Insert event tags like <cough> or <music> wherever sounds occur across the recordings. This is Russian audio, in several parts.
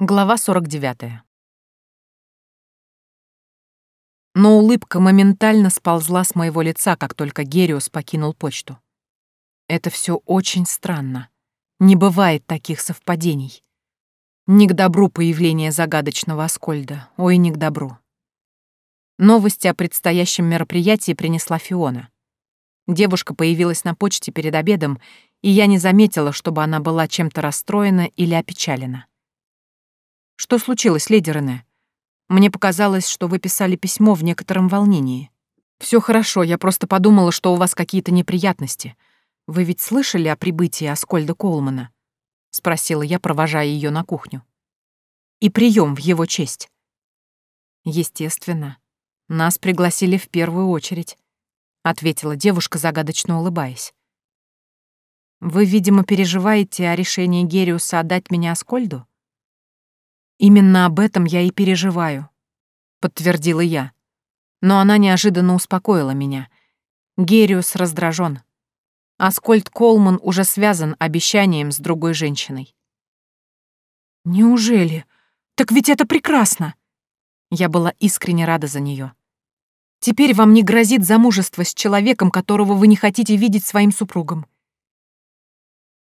Глава 49. Но улыбка моментально сползла с моего лица, как только Гериус покинул почту. Это все очень странно. Не бывает таких совпадений. Не к добру появление загадочного Аскольда, ой, не к добру. Новости о предстоящем мероприятии принесла Фиона. Девушка появилась на почте перед обедом, и я не заметила, чтобы она была чем-то расстроена или опечалена. Что случилось, леди Рене? Мне показалось, что вы писали письмо в некотором волнении. Все хорошо, я просто подумала, что у вас какие-то неприятности. Вы ведь слышали о прибытии Аскольда Колмана? Спросила я, провожая ее на кухню. И прием в его честь. Естественно. Нас пригласили в первую очередь, ответила девушка, загадочно улыбаясь. Вы, видимо, переживаете о решении Гериуса отдать меня Аскольду? «Именно об этом я и переживаю», — подтвердила я. Но она неожиданно успокоила меня. Гериус раздражен. Аскольд Колман уже связан обещанием с другой женщиной. «Неужели? Так ведь это прекрасно!» Я была искренне рада за нее. «Теперь вам не грозит замужество с человеком, которого вы не хотите видеть своим супругом».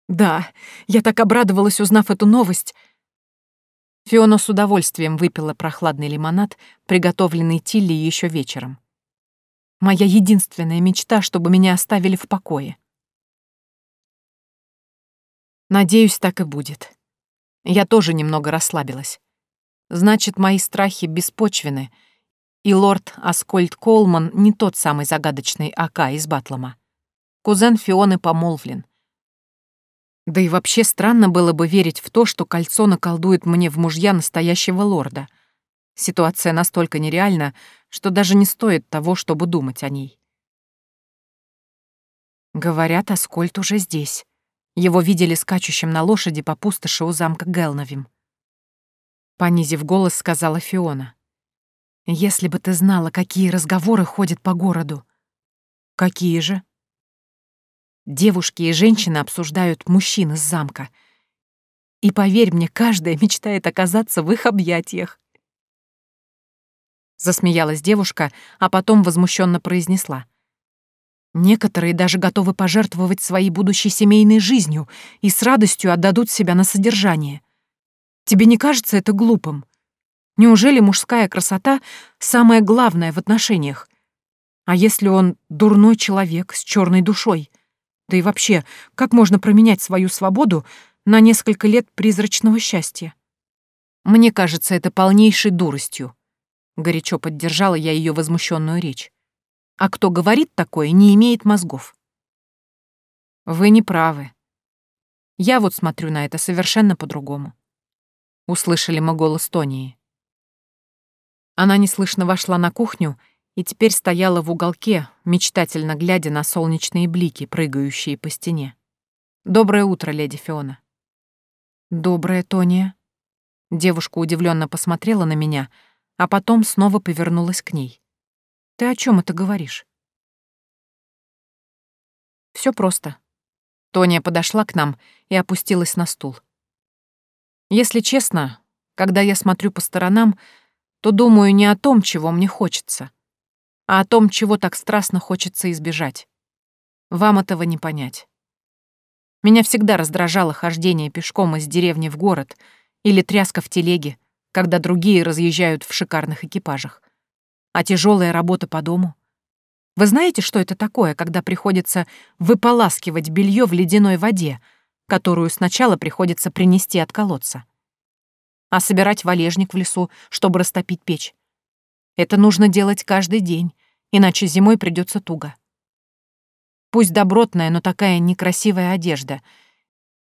«Да, я так обрадовалась, узнав эту новость», Фиона с удовольствием выпила прохладный лимонад, приготовленный Тилли еще вечером. Моя единственная мечта, чтобы меня оставили в покое. Надеюсь, так и будет. Я тоже немного расслабилась. Значит, мои страхи беспочвены, и лорд Аскольд Колман не тот самый загадочный Ака из Батлома. Кузен Фионы помолвлен — да и вообще странно было бы верить в то, что кольцо наколдует мне в мужья настоящего лорда. Ситуация настолько нереальна, что даже не стоит того, чтобы думать о ней. Говорят, Аскольд уже здесь. Его видели скачущим на лошади по пустоши у замка Гелновим. Понизив голос, сказала Фиона. «Если бы ты знала, какие разговоры ходят по городу». «Какие же?» Девушки и женщины обсуждают мужчин из замка. И поверь мне, каждая мечтает оказаться в их объятиях. Засмеялась девушка, а потом возмущенно произнесла. Некоторые даже готовы пожертвовать своей будущей семейной жизнью и с радостью отдадут себя на содержание. Тебе не кажется это глупым? Неужели мужская красота — самое главное в отношениях? А если он дурной человек с черной душой? Да и вообще, как можно променять свою свободу на несколько лет призрачного счастья? Мне кажется, это полнейшей дуростью. Горячо поддержала я ее возмущенную речь. А кто говорит такое, не имеет мозгов. Вы не правы. Я вот смотрю на это совершенно по-другому. Услышали мы голос Тонии. Она неслышно вошла на кухню и теперь стояла в уголке, мечтательно глядя на солнечные блики, прыгающие по стене. «Доброе утро, леди Фиона». «Доброе, Тония». Девушка удивленно посмотрела на меня, а потом снова повернулась к ней. «Ты о чем это говоришь?» Все просто. Тония подошла к нам и опустилась на стул. Если честно, когда я смотрю по сторонам, то думаю не о том, чего мне хочется, а о том, чего так страстно хочется избежать. Вам этого не понять. Меня всегда раздражало хождение пешком из деревни в город или тряска в телеге, когда другие разъезжают в шикарных экипажах. А тяжелая работа по дому. Вы знаете, что это такое, когда приходится выполаскивать белье в ледяной воде, которую сначала приходится принести от колодца? А собирать валежник в лесу, чтобы растопить печь? Это нужно делать каждый день, иначе зимой придется туго. Пусть добротная, но такая некрасивая одежда.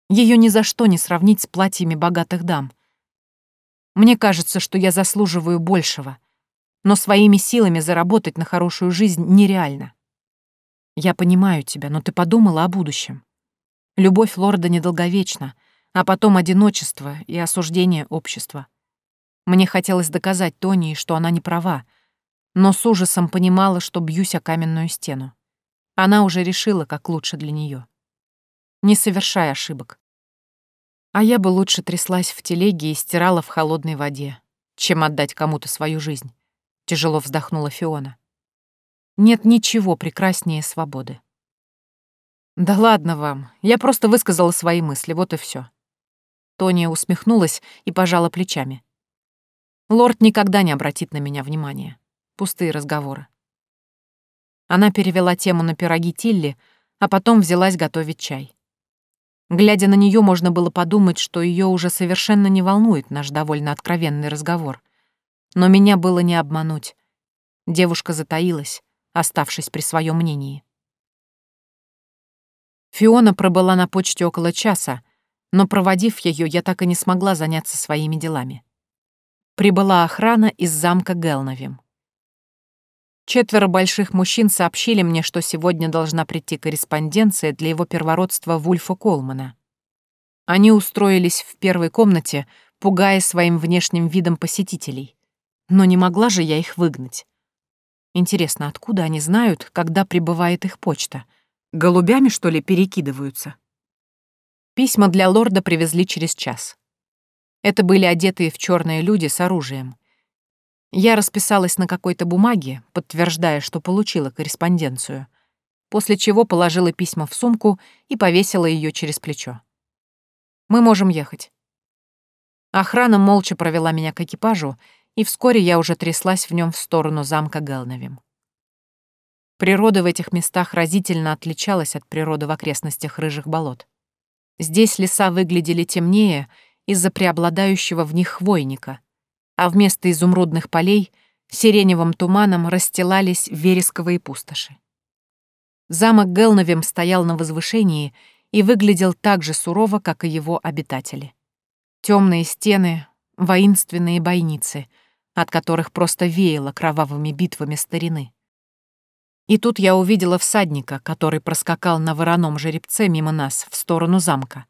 Ее ни за что не сравнить с платьями богатых дам. Мне кажется, что я заслуживаю большего, но своими силами заработать на хорошую жизнь нереально. Я понимаю тебя, но ты подумала о будущем. Любовь лорда недолговечна, а потом одиночество и осуждение общества. Мне хотелось доказать Тони, что она не права, но с ужасом понимала, что бьюсь о каменную стену. Она уже решила, как лучше для нее. Не совершай ошибок. А я бы лучше тряслась в телеге и стирала в холодной воде, чем отдать кому-то свою жизнь. Тяжело вздохнула Фиона. Нет ничего прекраснее свободы. Да ладно вам, я просто высказала свои мысли, вот и все. Тония усмехнулась и пожала плечами. Лорд никогда не обратит на меня внимания. Пустые разговоры. Она перевела тему на пироги Тилли, а потом взялась готовить чай. Глядя на нее, можно было подумать, что ее уже совершенно не волнует наш довольно откровенный разговор. Но меня было не обмануть. Девушка затаилась, оставшись при своем мнении. Фиона пробыла на почте около часа, но, проводив ее, я так и не смогла заняться своими делами. Прибыла охрана из замка Гелновим. Четверо больших мужчин сообщили мне, что сегодня должна прийти корреспонденция для его первородства Вульфа Колмана. Они устроились в первой комнате, пугая своим внешним видом посетителей. Но не могла же я их выгнать. Интересно, откуда они знают, когда прибывает их почта? Голубями, что ли, перекидываются? Письма для лорда привезли через час. Это были одетые в черные люди с оружием. Я расписалась на какой-то бумаге, подтверждая, что получила корреспонденцию, после чего положила письма в сумку и повесила ее через плечо. «Мы можем ехать». Охрана молча провела меня к экипажу, и вскоре я уже тряслась в нем в сторону замка Гелновим. Природа в этих местах разительно отличалась от природы в окрестностях рыжих болот. Здесь леса выглядели темнее из-за преобладающего в них хвойника, а вместо изумрудных полей сиреневым туманом расстилались вересковые пустоши. Замок Гелновим стоял на возвышении и выглядел так же сурово, как и его обитатели. Темные стены, воинственные бойницы — от которых просто веяло кровавыми битвами старины. И тут я увидела всадника, который проскакал на вороном жеребце мимо нас в сторону замка.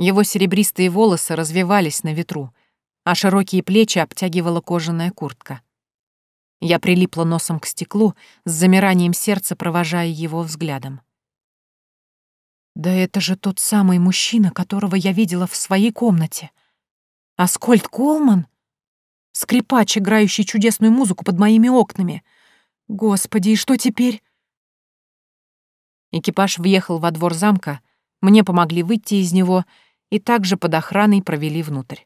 Его серебристые волосы развивались на ветру, а широкие плечи обтягивала кожаная куртка. Я прилипла носом к стеклу, с замиранием сердца провожая его взглядом. «Да это же тот самый мужчина, которого я видела в своей комнате. Аскольд Колман?» Скрипач, играющий чудесную музыку под моими окнами. Господи, и что теперь? Экипаж въехал во двор замка, мне помогли выйти из него и также под охраной провели внутрь.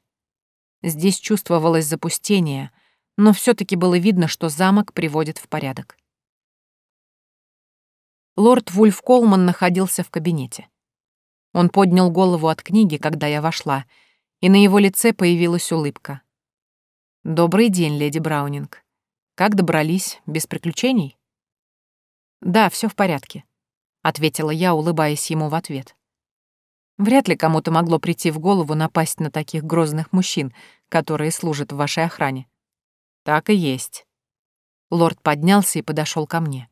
Здесь чувствовалось запустение, но все таки было видно, что замок приводит в порядок. Лорд Вульф Колман находился в кабинете. Он поднял голову от книги, когда я вошла, и на его лице появилась улыбка. «Добрый день, леди Браунинг. Как добрались? Без приключений?» «Да, все в порядке», — ответила я, улыбаясь ему в ответ. Вряд ли кому-то могло прийти в голову напасть на таких грозных мужчин, которые служат в вашей охране. Так и есть. Лорд поднялся и подошел ко мне.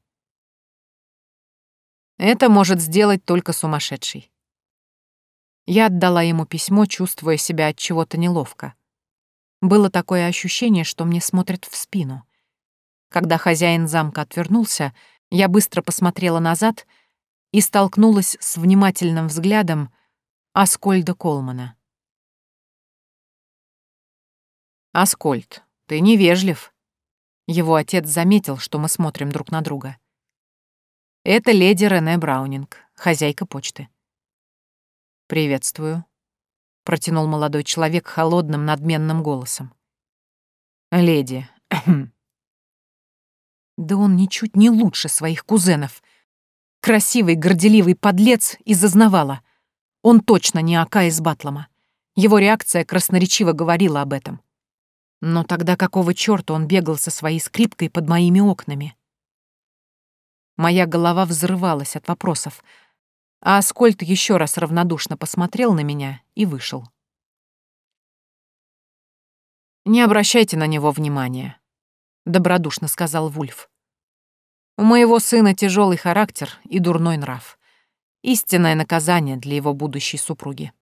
Это может сделать только сумасшедший. Я отдала ему письмо, чувствуя себя от чего-то неловко. Было такое ощущение, что мне смотрят в спину. Когда хозяин замка отвернулся, я быстро посмотрела назад и столкнулась с внимательным взглядом Аскольда Колмана. «Аскольд, ты невежлив». Его отец заметил, что мы смотрим друг на друга. «Это леди Рене Браунинг, хозяйка почты». «Приветствую», — протянул молодой человек холодным, надменным голосом. «Леди...» <clears throat> Да он ничуть не лучше своих кузенов. Красивый, горделивый подлец из зазнавала. Он точно не Ака из Батлома. Его реакция красноречиво говорила об этом. Но тогда какого чёрта он бегал со своей скрипкой под моими окнами? Моя голова взрывалась от вопросов — а Аскольд еще раз равнодушно посмотрел на меня и вышел. «Не обращайте на него внимания», — добродушно сказал Вульф. «У моего сына тяжелый характер и дурной нрав. Истинное наказание для его будущей супруги».